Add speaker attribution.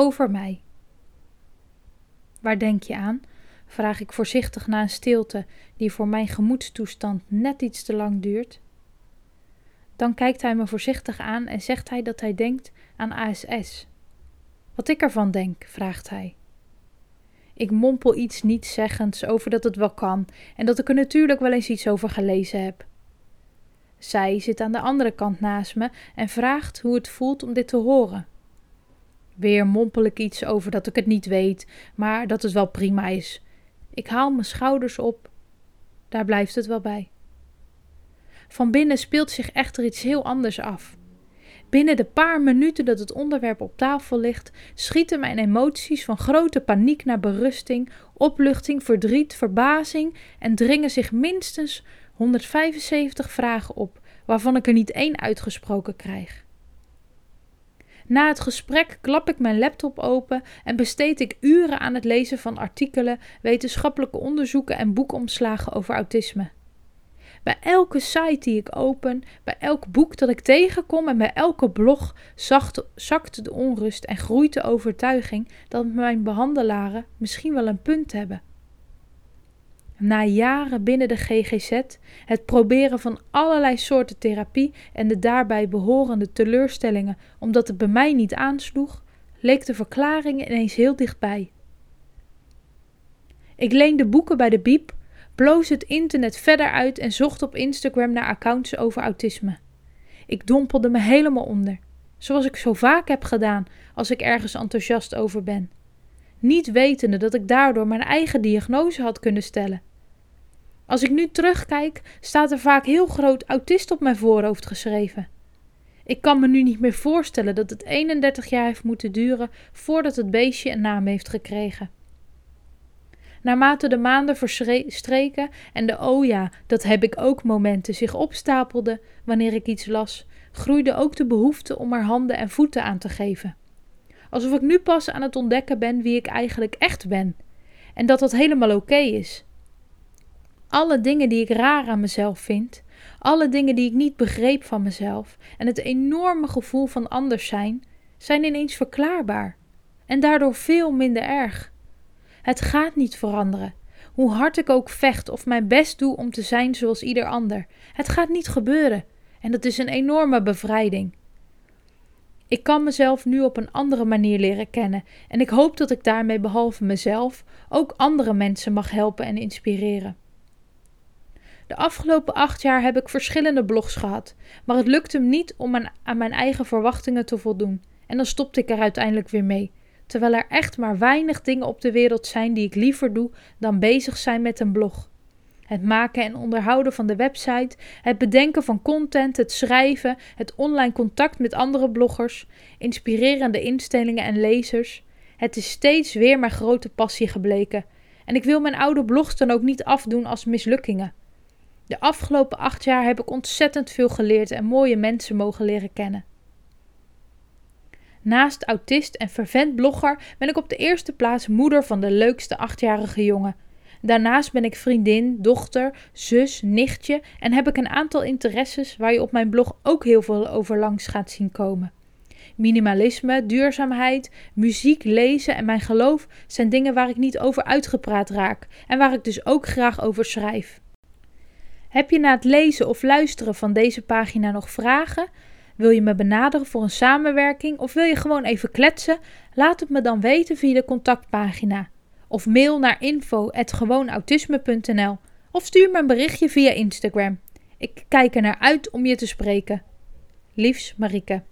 Speaker 1: over mij. Waar denk je aan? vraag ik voorzichtig na een stilte die voor mijn gemoedstoestand net iets te lang duurt. Dan kijkt hij me voorzichtig aan en zegt hij dat hij denkt aan ASS. Wat ik ervan denk, vraagt hij. Ik mompel iets nietszeggends over dat het wel kan en dat ik er natuurlijk wel eens iets over gelezen heb. Zij zit aan de andere kant naast me en vraagt hoe het voelt om dit te horen. Weer mompel ik iets over dat ik het niet weet, maar dat het wel prima is. Ik haal mijn schouders op. Daar blijft het wel bij. Van binnen speelt zich echter iets heel anders af. Binnen de paar minuten dat het onderwerp op tafel ligt, schieten mijn emoties van grote paniek naar berusting, opluchting, verdriet, verbazing en dringen zich minstens 175 vragen op, waarvan ik er niet één uitgesproken krijg. Na het gesprek klap ik mijn laptop open en besteed ik uren aan het lezen van artikelen, wetenschappelijke onderzoeken en boekomslagen over autisme. Bij elke site die ik open, bij elk boek dat ik tegenkom en bij elke blog zacht, zakt de onrust en groeit de overtuiging dat mijn behandelaren misschien wel een punt hebben. Na jaren binnen de GGZ, het proberen van allerlei soorten therapie en de daarbij behorende teleurstellingen omdat het bij mij niet aansloeg, leek de verklaring ineens heel dichtbij. Ik leende boeken bij de Biep bloos het internet verder uit en zocht op Instagram naar accounts over autisme. Ik dompelde me helemaal onder, zoals ik zo vaak heb gedaan als ik ergens enthousiast over ben. Niet wetende dat ik daardoor mijn eigen diagnose had kunnen stellen. Als ik nu terugkijk, staat er vaak heel groot autist op mijn voorhoofd geschreven. Ik kan me nu niet meer voorstellen dat het 31 jaar heeft moeten duren voordat het beestje een naam heeft gekregen. Naarmate de maanden verstreken en de oh ja, dat heb ik ook momenten zich opstapelden wanneer ik iets las, groeide ook de behoefte om er handen en voeten aan te geven. Alsof ik nu pas aan het ontdekken ben wie ik eigenlijk echt ben en dat dat helemaal oké is. Alle dingen die ik raar aan mezelf vind, alle dingen die ik niet begreep van mezelf en het enorme gevoel van anders zijn, zijn ineens verklaarbaar en daardoor veel minder erg. Het gaat niet veranderen. Hoe hard ik ook vecht of mijn best doe om te zijn zoals ieder ander. Het gaat niet gebeuren. En dat is een enorme bevrijding. Ik kan mezelf nu op een andere manier leren kennen en ik hoop dat ik daarmee behalve mezelf ook andere mensen mag helpen en inspireren. De afgelopen acht jaar heb ik verschillende blogs gehad, maar het lukte me niet om aan mijn eigen verwachtingen te voldoen. En dan stopte ik er uiteindelijk weer mee terwijl er echt maar weinig dingen op de wereld zijn die ik liever doe dan bezig zijn met een blog. Het maken en onderhouden van de website, het bedenken van content, het schrijven, het online contact met andere bloggers, inspirerende instellingen en lezers. Het is steeds weer mijn grote passie gebleken. En ik wil mijn oude blogs dan ook niet afdoen als mislukkingen. De afgelopen acht jaar heb ik ontzettend veel geleerd en mooie mensen mogen leren kennen. Naast autist en fervent blogger ben ik op de eerste plaats moeder van de leukste achtjarige jongen. Daarnaast ben ik vriendin, dochter, zus, nichtje en heb ik een aantal interesses waar je op mijn blog ook heel veel over langs gaat zien komen. Minimalisme, duurzaamheid, muziek, lezen en mijn geloof zijn dingen waar ik niet over uitgepraat raak en waar ik dus ook graag over schrijf. Heb je na het lezen of luisteren van deze pagina nog vragen? Wil je me benaderen voor een samenwerking of wil je gewoon even kletsen? Laat het me dan weten via de contactpagina. Of mail naar info@gewoonautisme.nl of stuur me een berichtje via Instagram. Ik kijk er naar uit om je te spreken. Liefs Marike.